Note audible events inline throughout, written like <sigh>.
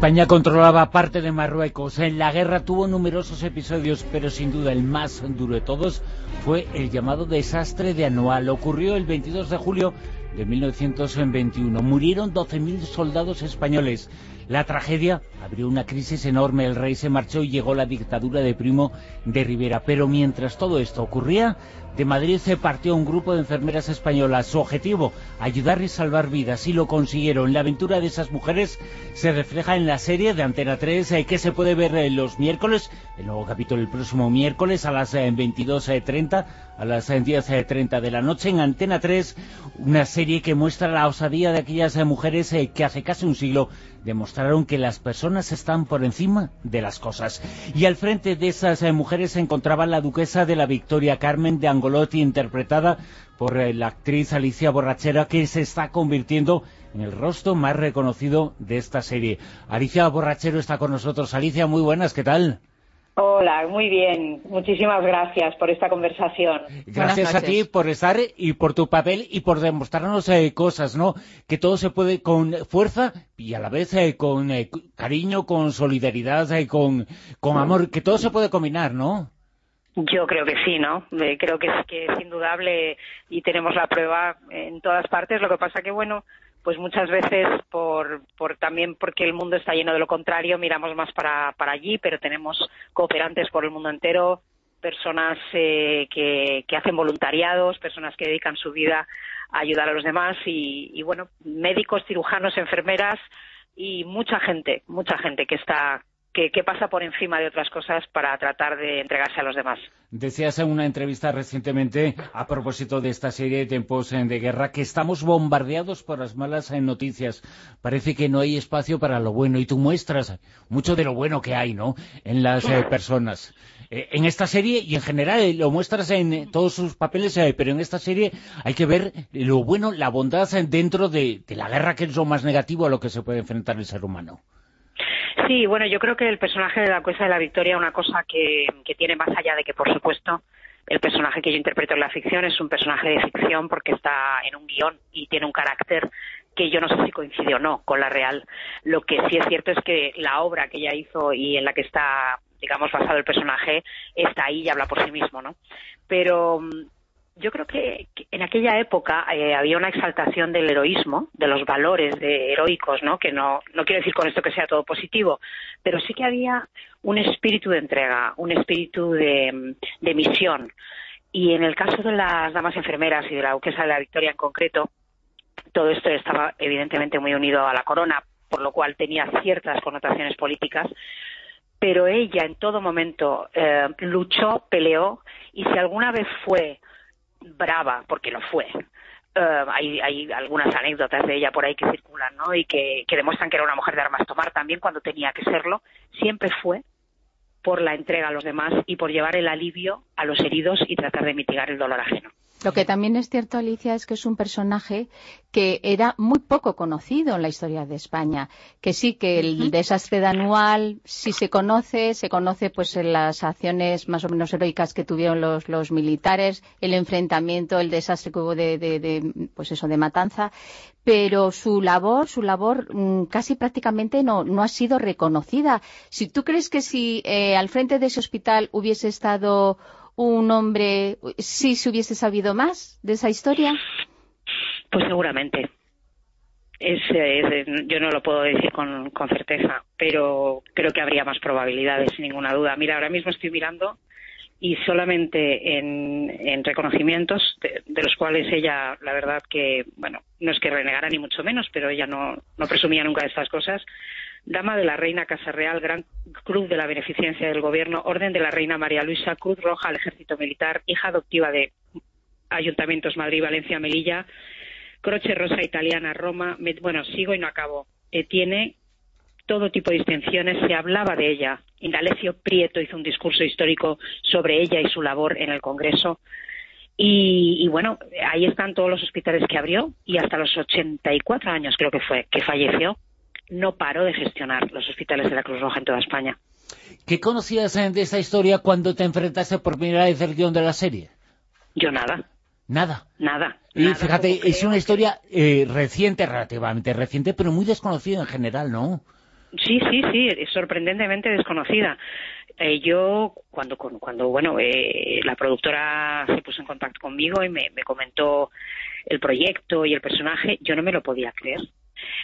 España controlaba parte de Marruecos. En la guerra tuvo numerosos episodios, pero sin duda el más duro de todos fue el llamado desastre de Anual. Ocurrió el 22 de julio de 1921. Murieron 12.000 soldados españoles. La tragedia abrió una crisis enorme. El rey se marchó y llegó la dictadura de Primo de Rivera. Pero mientras todo esto ocurría, de Madrid se partió un grupo de enfermeras españolas. Su objetivo, ayudar y salvar vidas. Y lo consiguieron. La aventura de esas mujeres se refleja en la serie de Antena 3, eh, que se puede ver eh, los miércoles, el nuevo capítulo el próximo miércoles a las 22.30, eh, a las 10.30 de la noche en Antena 3, una serie que muestra la osadía de aquellas mujeres que hace casi un siglo demostraron que las personas están por encima de las cosas. Y al frente de esas mujeres se encontraba la duquesa de la Victoria, Carmen de Angolotti, interpretada por la actriz Alicia Borrachera, que se está convirtiendo en el rostro más reconocido de esta serie. Alicia Borrachero está con nosotros. Alicia, muy buenas, ¿qué tal? Hola, muy bien. Muchísimas gracias por esta conversación. Gracias a ti por estar y por tu papel y por demostrarnos eh, cosas, ¿no? Que todo se puede con fuerza y a la vez eh, con eh, cariño, con solidaridad, con, con amor, que todo se puede combinar, ¿no? Yo creo que sí, ¿no? creo que es, que es indudable y tenemos la prueba en todas partes. Lo que pasa que, bueno, pues muchas veces por, por también porque el mundo está lleno de lo contrario, miramos más para, para allí, pero tenemos cooperantes por el mundo entero, personas eh, que, que hacen voluntariados, personas que dedican su vida a ayudar a los demás y, y bueno, médicos, cirujanos, enfermeras y mucha gente, mucha gente que está que, pasa por encima de otras cosas para tratar de entregarse a los demás. Decías en una entrevista recientemente, a propósito de esta serie de tiempos de guerra, que estamos bombardeados por las malas noticias. Parece que no hay espacio para lo bueno, y tú muestras mucho de lo bueno que hay, ¿no?, en las eh, personas. Eh, en esta serie, y en general, eh, lo muestras en todos sus papeles, pero en esta serie hay que ver lo bueno, la bondad dentro de, de la guerra, que es lo más negativo a lo que se puede enfrentar el ser humano. Sí, bueno, yo creo que el personaje de la Cuesta de la Victoria, una cosa que, tiene más allá de que, por supuesto, el personaje que yo interpreto en la ficción es un personaje de ficción porque está en un guion y tiene un carácter que yo no sé si coincide o no con la real. Lo que sí es cierto es que la obra que ella hizo y en la que está, digamos, basado el personaje está ahí y habla por sí mismo, ¿no? Pero yo creo que, en aquella época eh, había una exaltación del heroísmo, de los valores de heroicos, ¿no? Que no, no quiero decir con esto que sea todo positivo, pero sí que había un espíritu de entrega, un espíritu de, misión. Y en el caso de las damas enfermeras y de la duquesa de la Victoria en concreto, todo esto estaba evidentemente muy unido a la corona, por lo cual tenía ciertas connotaciones políticas, pero ella en todo momento eh, luchó, peleó, y si alguna vez fue brava, porque lo fue. Eh, hay, hay, algunas anécdotas de ella por ahí que circulan, ¿no? Y que, que demuestran que era una mujer de armas tomar también cuando tenía que serlo. Siempre fue por la entrega a los demás y por llevar el alivio a los heridos y tratar de mitigar el dolor ajeno. Lo que también es cierto, Alicia, es que es un personaje que era muy poco conocido en la historia de España. Que sí, que el desastre de Anual sí se conoce, se conoce pues en las acciones más o menos heroicas que tuvieron los, los militares, el enfrentamiento, el desastre que hubo de, de, pues eso, de matanza, pero su labor, su labor mm, casi prácticamente no, no ha sido reconocida. Si tú crees que si eh, al frente de ese hospital hubiese estado un hombre, si se hubiese sabido más de esa historia? Pues seguramente. Es, yo no lo puedo decir con, certeza, pero creo que habría más probabilidades, sin ninguna duda. Mira, ahora mismo estoy mirando y solamente en, reconocimientos, de, los cuales ella, la verdad que, bueno, no es que renegara ni mucho menos, pero ella no, no presumía nunca de estas cosas, Dama de la Reina Casa Real, Gran Cruz de la Beneficencia del Gobierno, Orden de la Reina María Luisa, Cruz Roja al Ejército Militar, hija adoptiva de Ayuntamientos Madrid, Valencia, Melilla, Croce Rosa Italiana, Roma. Bueno, sigo y no acabo. Eh, tiene todo tipo de distinciones, se hablaba de ella. Indalecio Prieto hizo un discurso histórico sobre ella y su labor en el Congreso. Y, bueno, ahí están todos los hospitales que abrió y hasta los 84 años creo que fue que falleció no paró de gestionar los hospitales de la Cruz Roja en toda España. ¿Qué conocías de esta historia cuando te enfrentaste por primera vez al guion de la serie? Yo nada. Nada. Nada. Y fíjate, es una historia eh, reciente, relativamente reciente, pero muy desconocida en general, ¿no? Sí, sí, sí, es sorprendentemente desconocida. Eh, yo, cuando, cuando bueno, eh, la productora se puso en contacto conmigo y me, comentó el proyecto y el personaje, yo no me lo podía creer.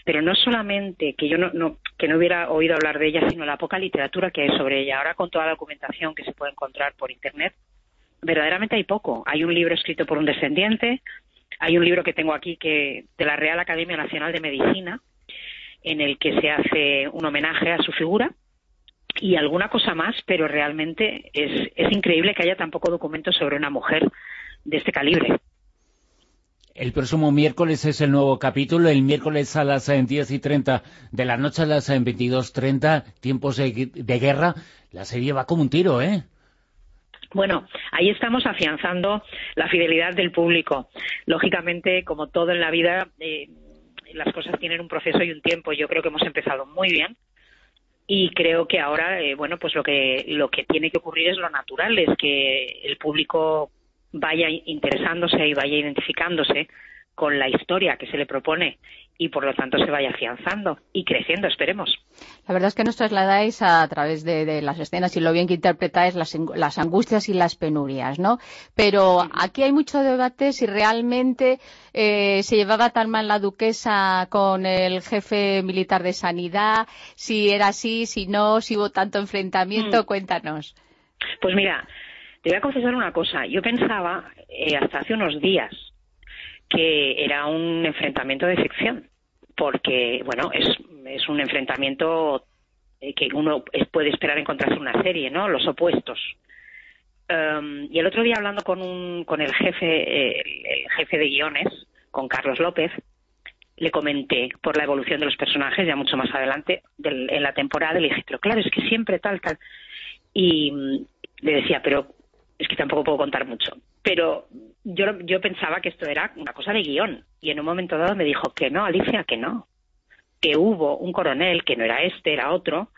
Pero no solamente que yo no, que no hubiera oído hablar de ella, sino la poca literatura que hay sobre ella. Ahora con toda la documentación que se puede encontrar por Internet, verdaderamente hay poco. Hay un libro escrito por un descendiente, hay un libro que tengo aquí que de la Real Academia Nacional de Medicina, en el que se hace un homenaje a su figura y alguna cosa más, pero realmente es, es increíble que haya tan poco documento sobre una mujer de este calibre. El próximo miércoles es el nuevo capítulo, el miércoles a las 10 y 30 de la noche a las 22.30, tiempos de, guerra, la serie va como un tiro, ¿eh? Bueno, ahí estamos afianzando la fidelidad del público. Lógicamente, como todo en la vida, eh, las cosas tienen un proceso y un tiempo. Yo creo que hemos empezado muy bien y creo que ahora, eh, bueno, pues lo que, lo que tiene que ocurrir es lo natural, es que el público vaya interesándose y vaya identificándose con la historia que se le propone y por lo tanto se vaya afianzando y creciendo, esperemos. La verdad es que nos trasladáis a, través de, las escenas y lo bien que interpretáis las, angustias y las penurias, ¿no? Pero aquí hay mucho debate si realmente eh, se llevaba tan mal la duquesa con el jefe militar de sanidad, si era así, si no, si hubo tanto enfrentamiento, mm. cuéntanos. Pues mira, te voy a confesar una cosa. Yo pensaba, eh, hasta hace unos días, que era un enfrentamiento de ficción, porque, bueno, es, un enfrentamiento eh, que uno puede esperar encontrarse en una serie, ¿no? Los opuestos. Um, y el otro día hablando con, un, con el jefe, el, jefe de guiones, con Carlos López, le comenté por la evolución de los personajes, ya mucho más adelante en la temporada, y le dije, pero claro, es que siempre tal, tal. Y mm, le decía, pero es que tampoco puedo contar mucho. Pero yo, yo pensaba que esto era una cosa de guion. Y en un momento dado me dijo que no, Alicia, que no. Que hubo un coronel, que no era este, era otro,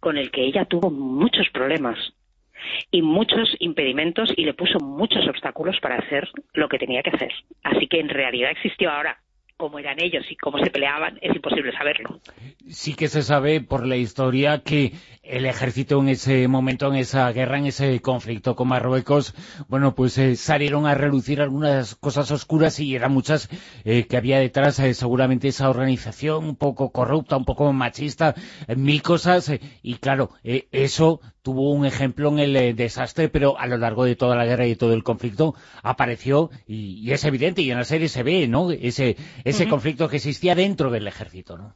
con el que ella tuvo muchos problemas y muchos impedimentos y le puso muchos obstáculos para hacer lo que tenía que hacer. Así que en realidad existió ahora cómo eran ellos y cómo se peleaban, es imposible saberlo. Sí que se sabe por la historia que el ejército en ese momento, en esa guerra, en ese conflicto con Marruecos, bueno, pues eh, salieron a relucir algunas cosas oscuras y eran muchas eh, que había detrás eh, seguramente esa organización un poco corrupta, un poco machista, mil cosas, y claro, eso tuvo un ejemplo en el desastre, pero a lo largo de toda la guerra y todo el conflicto apareció, y, es evidente, y en la serie se ve, ¿no?, ese, ese conflicto que existía dentro del ejército, ¿no?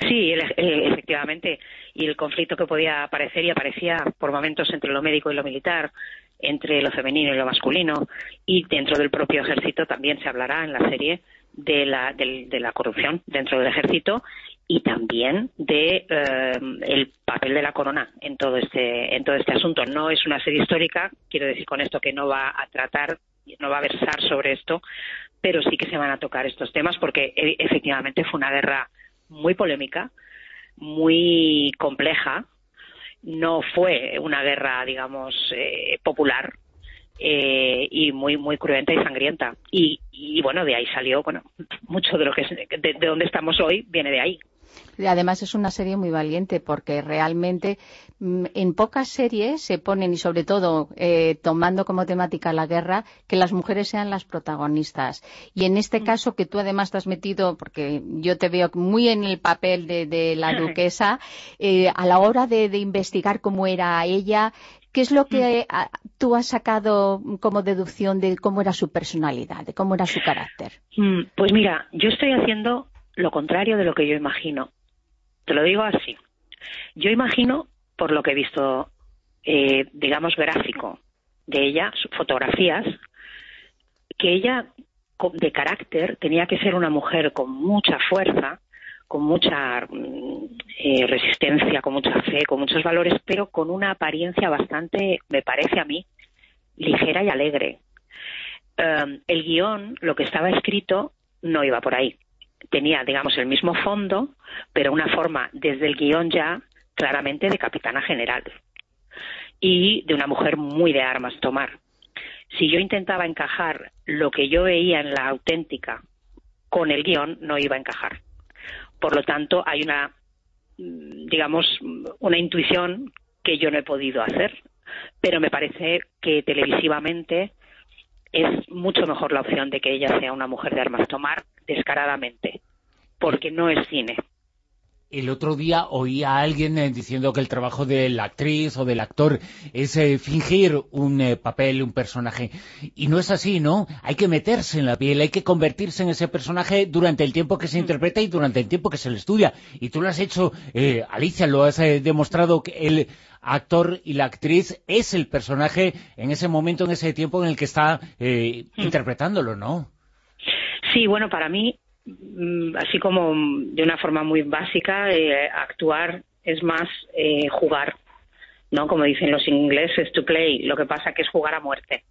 Sí, efectivamente. Y el conflicto que podía aparecer y aparecía por momentos entre lo médico y lo militar, entre lo femenino y lo masculino, y dentro del propio ejército también se hablará en la serie de la, de, la corrupción dentro del ejército y también de eh, el papel de la corona en todo este en todo este asunto. No es una serie histórica, quiero decir con esto que no va a tratar, no va a versar sobre esto, pero sí que se van a tocar estos temas porque e, efectivamente fue una guerra muy polémica, muy compleja. No fue una guerra, digamos, eh, popular eh, y muy muy cruenta y sangrienta. Y, bueno, de ahí salió, bueno, <laughs> mucho de lo que de donde estamos hoy viene de ahí. Además es una serie muy valiente porque realmente mm, en pocas series se ponen, y sobre todo eh, tomando como temática la guerra, que las mujeres sean las protagonistas. Y en este mm. caso que tú además te has metido, porque yo te veo muy en el papel de, la <laughs> duquesa, eh, a la hora de, investigar cómo era ella, ¿Qué es lo que mm. tú has sacado como deducción de cómo era su personalidad, de cómo era su carácter? Pues mira, yo estoy haciendo lo contrario de lo que yo imagino. Te lo digo así. Yo imagino, por lo que he visto, eh, digamos, gráfico de ella, fotografías, que ella de carácter tenía que ser una mujer con mucha fuerza, con mucha mm, eh, resistencia, con mucha fe, con muchos valores, pero con una apariencia bastante, me parece a mí, ligera y alegre. Em, el guion, lo que estaba escrito, no iba por ahí tenía, digamos, el mismo fondo, pero una forma desde el guion ya claramente de capitana general y de una mujer muy de armas tomar. Si yo intentaba encajar lo que yo veía en la auténtica con el guion, no iba a encajar. Por lo tanto, hay una mm, digamos, una intuición que yo no he podido hacer, pero me parece que televisivamente es mucho mejor la opción de que ella sea una mujer de armas tomar descaradamente, porque no es cine. El otro día oí a alguien eh, diciendo que el trabajo de la actriz o del actor es eh, fingir un eh, papel, un personaje. Y no es así, ¿no? Hay que meterse en la piel, hay que convertirse en ese personaje durante el tiempo que se interpreta y durante el tiempo que se le estudia. Y tú lo has hecho, Alicia, lo has demostrado que el actor y la actriz es el personaje en ese momento, en ese tiempo en el que está mm. interpretándolo, ¿no? Sí, bueno, para mí Mm, así como de una forma muy básica, eh, actuar es más eh, jugar, ¿no? Como dicen los ingleses, to play. Lo que pasa que es jugar a muerte.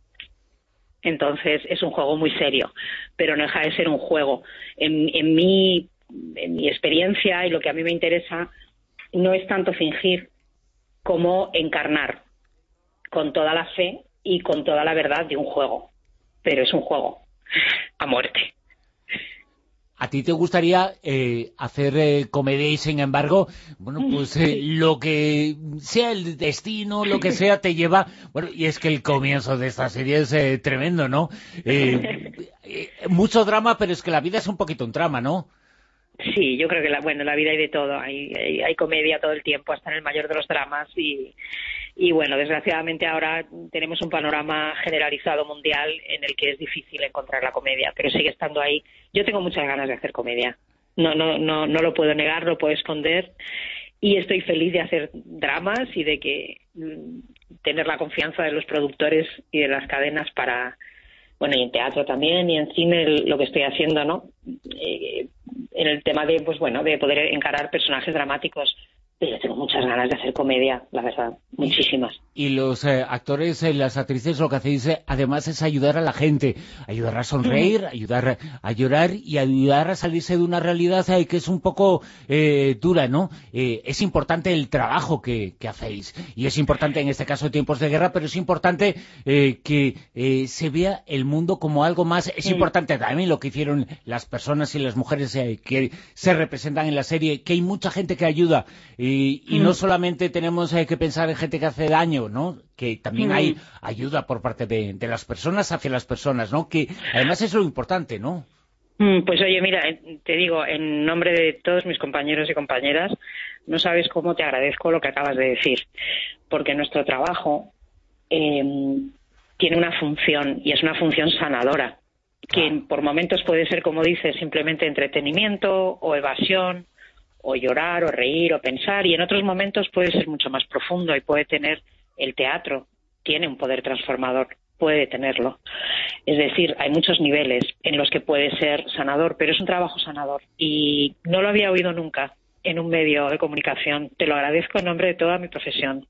Entonces es un juego muy serio, pero no deja de ser un juego. En, en, mi, en mi experiencia y lo que a mí me interesa no es tanto fingir como encarnar con toda la fe y con toda la verdad de un juego. Pero es un juego a muerte. ¿A ti te gustaría eh, hacer eh, comedia y, sin embargo, bueno, pues eh, lo que sea el destino, lo que sea, te lleva... Bueno, y es que el comienzo de esta serie es eh, tremendo, ¿no? <laughs> mucho drama, pero es que la vida es un poquito un drama, ¿no? Sí, yo creo que la, bueno, la vida hay de todo, hay, hay, comedia todo el tiempo, hasta en el mayor de los dramas y, y bueno, desgraciadamente ahora tenemos un panorama generalizado mundial en el que es difícil encontrar la comedia, pero sigue estando ahí. Yo tengo muchas ganas de hacer comedia, no, no, no, no lo puedo negar, no puedo esconder y estoy feliz de hacer dramas y de que mm, tener la confianza de los productores y de las cadenas para bueno, y en teatro también, y en cine lo que estoy haciendo, ¿no? Eh, en el tema de, pues bueno, de poder encarar personajes dramáticos yo tengo muchas ganas de hacer comedia, la verdad, muchísimas. Y los eh, actores, y las actrices, lo que hacéis eh, además es ayudar a la gente, ayudar a sonreír, ayudar a llorar y ayudar a salirse de una realidad eh, que es un poco dura, ¿no? es importante el trabajo que, hacéis, y es importante en este caso tiempos de guerra, pero es importante que se vea el mundo como algo más, es importante también lo que hicieron las personas y las mujeres que se representan en la serie, que hay mucha gente que ayuda, y, no mm. solamente tenemos eh, que pensar en gente que hace daño, ¿no? Que también hay mm. ayuda por parte de, las personas hacia las personas, ¿no? Que además es lo importante, ¿no? Mm, pues oye, mira, te digo, en nombre de todos mis compañeros y compañeras, no sabes cómo te agradezco lo que acabas de decir, porque nuestro trabajo em, tiene una función y es una función sanadora, que por momentos puede ser, como dices, simplemente entretenimiento o evasión o llorar o reír o pensar y en otros momentos puede ser mucho más profundo y puede tener el teatro tiene un poder transformador puede tenerlo. Es decir hay muchos niveles en los que puede ser sanador pero es un trabajo sanador y no lo había oído nunca en un medio de comunicación. Te lo agradezco en nombre de toda mi profesión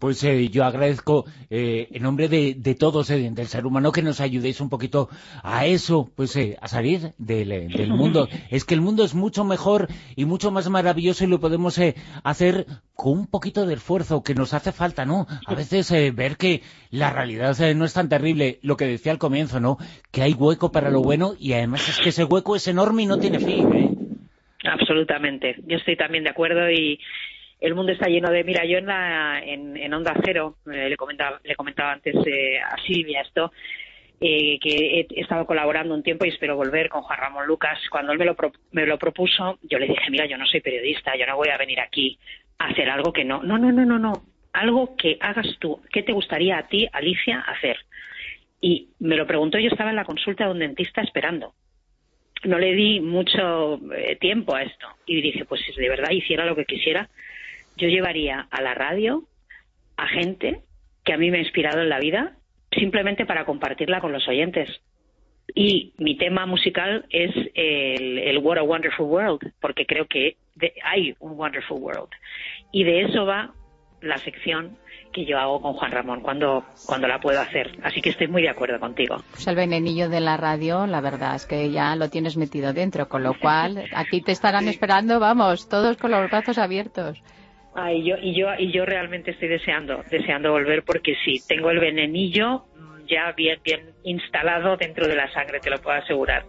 pues eh, yo agradezco eh, en nombre de, todos, eh, del ser humano, que nos ayudéis un poquito a eso, pues a salir del, mundo. <laughs> es que el mundo es mucho mejor y mucho más maravilloso y lo podemos hacer con un poquito de esfuerzo que nos hace falta, ¿no? A veces ver que la realidad no es tan terrible, lo que decía al comienzo, ¿no? Que hay hueco para lo bueno y además es que ese hueco es enorme y no tiene fin, ¿eh? Absolutamente. Yo estoy también de acuerdo y el mundo está lleno de... Mira, yo en, la, en, Onda Cero, eh, le, comentaba, le comentaba antes eh, a Silvia esto, eh, que he, estado colaborando un tiempo y espero volver con Juan Ramón Lucas. Cuando él me lo, me lo propuso, yo le dije, mira, yo no soy periodista, yo no voy a venir aquí a hacer algo que no... No, no, no, no, no. Algo que hagas tú. ¿Qué te gustaría a ti, Alicia, hacer? Y me lo preguntó, yo estaba en la consulta de un dentista esperando no le di mucho tiempo a esto y dije, pues si de verdad hiciera lo que quisiera, yo llevaría a la radio a gente que a mí me ha inspirado en la vida simplemente para compartirla con los oyentes. Y mi tema musical es el, el What a Wonderful World, porque creo que hay un Wonderful World. Y de eso va la sección que yo hago con Juan Ramón cuando, cuando la puedo hacer. Así que estoy muy de acuerdo contigo. Pues el venenillo de la radio, la verdad es que ya lo tienes metido dentro, con lo cual aquí te estarán esperando, vamos, todos con los brazos abiertos. Ay, yo, y yo y yo realmente estoy deseando deseando volver porque sí tengo el venenillo ya bien bien instalado dentro de la sangre te lo puedo asegurar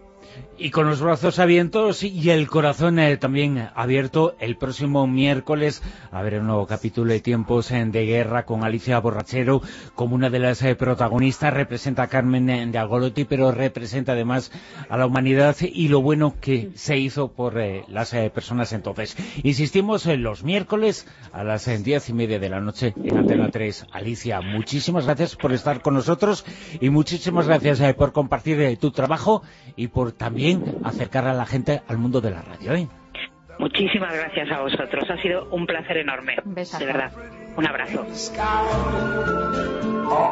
Y con los brazos abiertos y el corazón eh, también abierto el próximo miércoles ver un nuevo capítulo de Tiempos de Guerra con Alicia Borrachero como una de las eh, protagonistas. Representa a Carmen eh, de Agolotti, pero representa además a la humanidad y lo bueno que se hizo por las personas entonces. Insistimos en los miércoles a las diez y media de la noche en Antena 3. Alicia, muchísimas gracias por estar con nosotros y muchísimas gracias por compartir tu trabajo y por también acercar a la gente al mundo de la radio. ¿eh? Muchísimas gracias a vosotros. Ha sido un placer enorme. De verdad. Un abrazo.